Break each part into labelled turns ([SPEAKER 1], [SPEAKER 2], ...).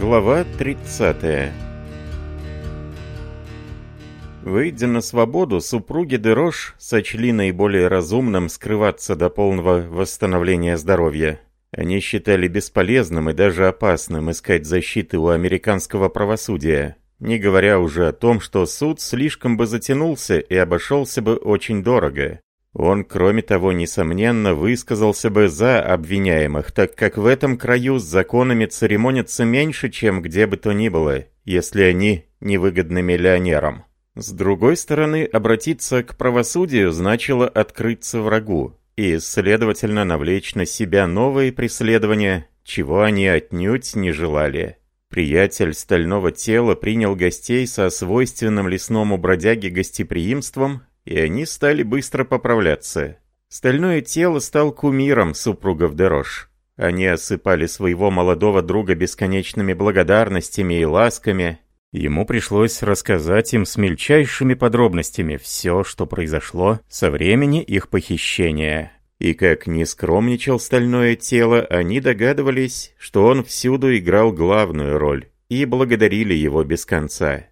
[SPEAKER 1] Глава 30 Выйдя на свободу, супруги Дерош сочли наиболее разумным скрываться до полного восстановления здоровья. Они считали бесполезным и даже опасным искать защиты у американского правосудия, не говоря уже о том, что суд слишком бы затянулся и обошелся бы очень дорого. Он, кроме того, несомненно, высказался бы за обвиняемых, так как в этом краю с законами церемонятся меньше, чем где бы то ни было, если они невыгодны миллионерам. С другой стороны, обратиться к правосудию значило открыться врагу и, следовательно, навлечь на себя новые преследования, чего они отнюдь не желали. Приятель стального тела принял гостей со свойственным лесному бродяге гостеприимством и они стали быстро поправляться. Стальное тело стал кумиром супругов Дерош. Они осыпали своего молодого друга бесконечными благодарностями и ласками. Ему пришлось рассказать им с мельчайшими подробностями все, что произошло со времени их похищения. И как не скромничал стальное тело, они догадывались, что он всюду играл главную роль, и благодарили его без конца.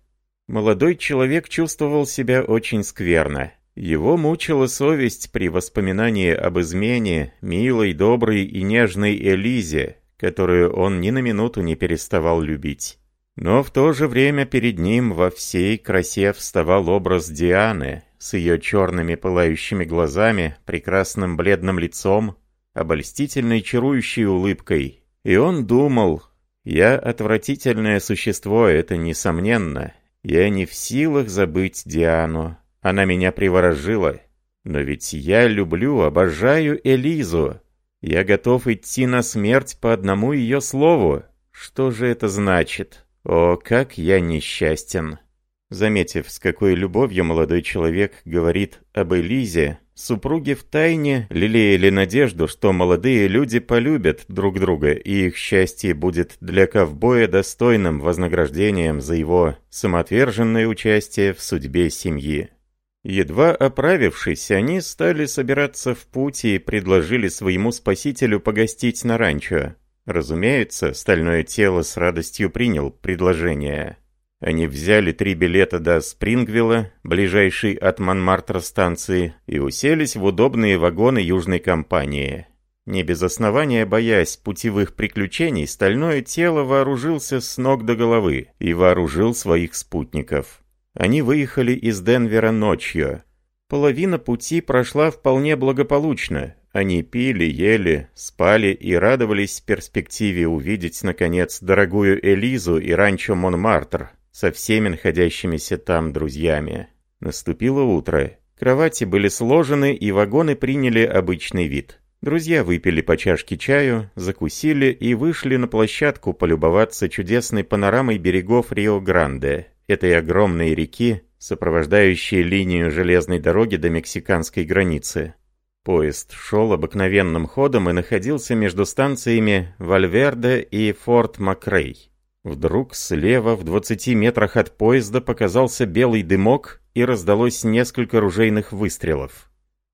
[SPEAKER 1] Молодой человек чувствовал себя очень скверно. Его мучила совесть при воспоминании об измене милой, доброй и нежной Элизе, которую он ни на минуту не переставал любить. Но в то же время перед ним во всей красе вставал образ Дианы с ее черными пылающими глазами, прекрасным бледным лицом, обольстительной чарующей улыбкой. И он думал, «Я отвратительное существо, это несомненно, я не в силах забыть Диану. Она меня приворожила. Но ведь я люблю, обожаю Элизу. Я готов идти на смерть по одному ее слову. Что же это значит? О, как я несчастен!» Заметив, с какой любовью молодой человек говорит об Элизе, супруги втайне лелеяли надежду, что молодые люди полюбят друг друга, и их счастье будет для ковбоя достойным вознаграждением за его самоотверженное участие в судьбе семьи. Едва оправившись, они стали собираться в путь и предложили своему спасителю погостить на ранчо. Разумеется, стальное тело с радостью принял предложение. Они взяли три билета до Спрингвилла, ближайшей от Монмартра станции, и уселись в удобные вагоны южной компании. Не без основания боясь путевых приключений, стальное тело вооружился с ног до головы и вооружил своих спутников. Они выехали из Денвера ночью. Половина пути прошла вполне благополучно. Они пили, ели, спали и радовались перспективе увидеть, наконец, дорогую Элизу и ранчо Монмартр, со всеми находящимися там друзьями. Наступило утро. Кровати были сложены, и вагоны приняли обычный вид. Друзья выпили по чашке чаю, закусили и вышли на площадку полюбоваться чудесной панорамой берегов Рио-Гранде, этой огромной реки, сопровождающей линию железной дороги до мексиканской границы. Поезд шел обыкновенным ходом и находился между станциями Вальверде и Форт Макрей. Вдруг слева, в 20 метрах от поезда, показался белый дымок и раздалось несколько ружейных выстрелов.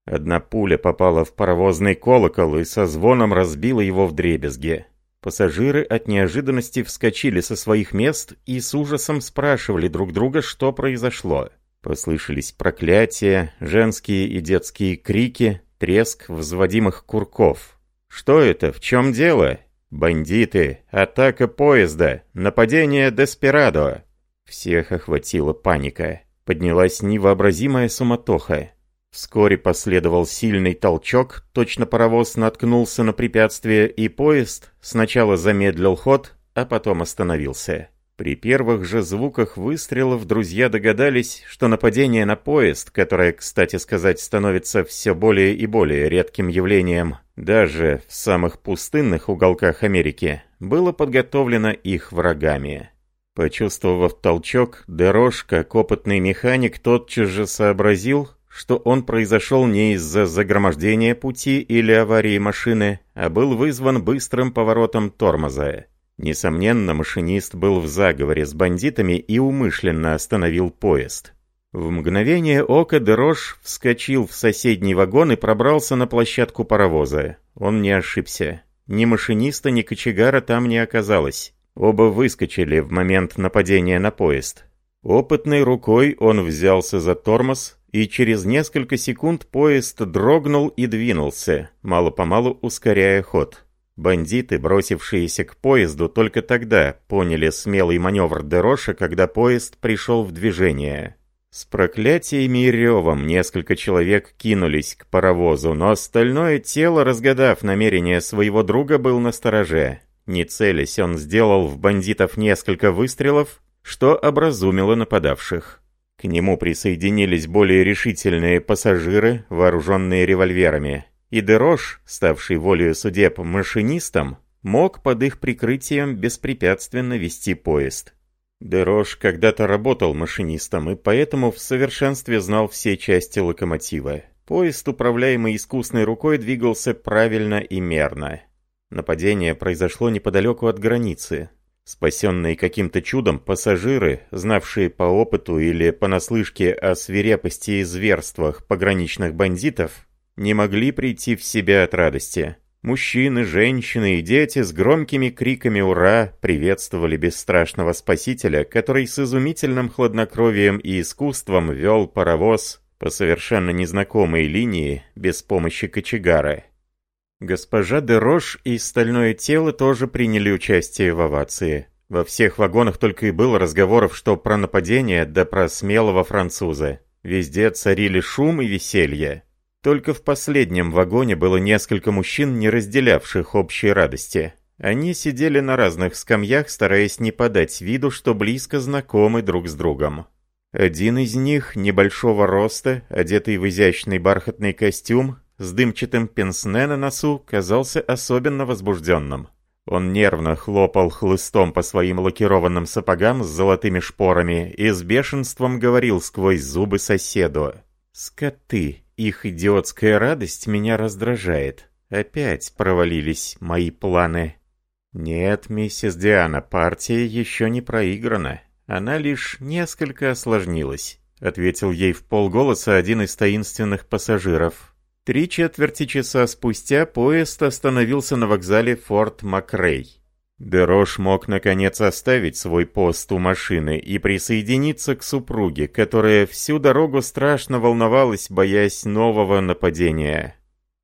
[SPEAKER 1] Одна пуля попала в паровозный колокол и со звоном разбила его в дребезге. Пассажиры от неожиданности вскочили со своих мест и с ужасом спрашивали друг друга, что произошло. Послышались проклятия, женские и детские крики, треск взводимых курков. «Что это? В чем дело?» Бандиты, атака поезда, нападение Деспирадо. Всех охватила паника. Поднялась невообразимая суматоха. Вскоре последовал сильный толчок, точно паровоз наткнулся на препятствие, и поезд сначала замедлил ход, а потом остановился. При первых же звуках выстрелов друзья догадались, что нападение на поезд, которое, кстати сказать, становится все более и более редким явлением, даже в самых пустынных уголках Америки, было подготовлено их врагами. Почувствовав толчок, Дерош, как опытный механик, тотчас же сообразил, что он произошел не из-за загромождения пути или аварии машины, а был вызван быстрым поворотом тормоза. Несомненно, машинист был в заговоре с бандитами и умышленно остановил поезд. В мгновение ока Дерош вскочил в соседний вагон и пробрался на площадку паровоза. Он не ошибся. Ни машиниста, ни кочегара там не оказалось. Оба выскочили в момент нападения на поезд. Опытной рукой он взялся за тормоз, и через несколько секунд поезд дрогнул и двинулся, мало-помалу ускоряя ход. Бандиты, бросившиеся к поезду, только тогда поняли смелый маневр Дероша, когда поезд пришел в движение. С проклятиями и ревом несколько человек кинулись к паровозу, но остальное тело, разгадав намерение своего друга, был на стороже. Не целясь, он сделал в бандитов несколько выстрелов, что образумило нападавших. К нему присоединились более решительные пассажиры, вооруженные револьверами и Дерош, ставший волею судеб машинистом, мог под их прикрытием беспрепятственно вести поезд. Дерош когда-то работал машинистом и поэтому в совершенстве знал все части локомотива. Поезд, управляемый искусной рукой, двигался правильно и мерно. Нападение произошло неподалеку от границы. Спасенные каким-то чудом пассажиры, знавшие по опыту или понаслышке о свирепости и зверствах пограничных бандитов, не могли прийти в себя от радости. Мужчины, женщины и дети с громкими криками «Ура!» приветствовали бесстрашного спасителя, который с изумительным хладнокровием и искусством вел паровоз по совершенно незнакомой линии без помощи кочегары. Госпожа де Дерош и стальное тело тоже приняли участие в овации. Во всех вагонах только и было разговоров, что про нападение, да про смелого француза. Везде царили шум и веселье. Только в последнем вагоне было несколько мужчин, не разделявших общей радости. Они сидели на разных скамьях, стараясь не подать виду, что близко знакомы друг с другом. Один из них, небольшого роста, одетый в изящный бархатный костюм, с дымчатым пенсне на носу, казался особенно возбужденным. Он нервно хлопал хлыстом по своим лакированным сапогам с золотыми шпорами и с бешенством говорил сквозь зубы соседу. «Скоты!» Их идиотская радость меня раздражает. Опять провалились мои планы. Нет, миссис Диана, партия еще не проиграна. Она лишь несколько осложнилась, ответил ей в полголоса один из таинственных пассажиров. Три четверти часа спустя поезд остановился на вокзале Форт Макрей. Дерош мог наконец оставить свой пост у машины и присоединиться к супруге, которая всю дорогу страшно волновалась, боясь нового нападения.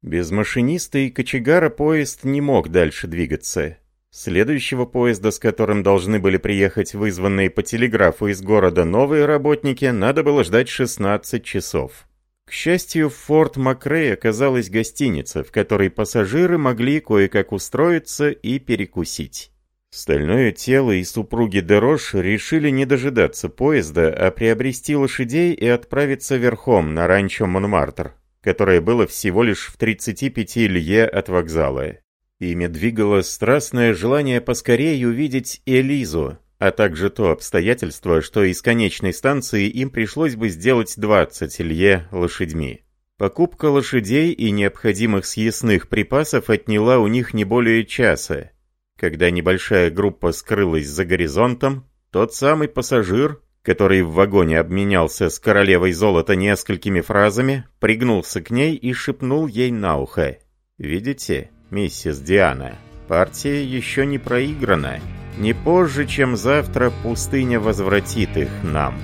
[SPEAKER 1] Без машиниста и кочегара поезд не мог дальше двигаться. Следующего поезда, с которым должны были приехать вызванные по телеграфу из города новые работники, надо было ждать 16 часов. К счастью, в Форт Макрей оказалась гостиница, в которой пассажиры могли кое-как устроиться и перекусить. Стальное тело и супруги Дерош решили не дожидаться поезда, а приобрести лошадей и отправиться верхом на ранчо Монмартр, которое было всего лишь в 35 лье от вокзала. Ими двигало страстное желание поскорее увидеть Элизу, а также то обстоятельство, что из конечной станции им пришлось бы сделать 20 лье лошадьми. Покупка лошадей и необходимых съестных припасов отняла у них не более часа. Когда небольшая группа скрылась за горизонтом, тот самый пассажир, который в вагоне обменялся с королевой золота несколькими фразами, пригнулся к ней и шепнул ей на ухо. «Видите, миссис Диана, партия еще не проиграна». Не позже, чем завтра, пустыня возвратит их нам.